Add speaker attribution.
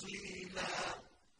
Speaker 1: cleaning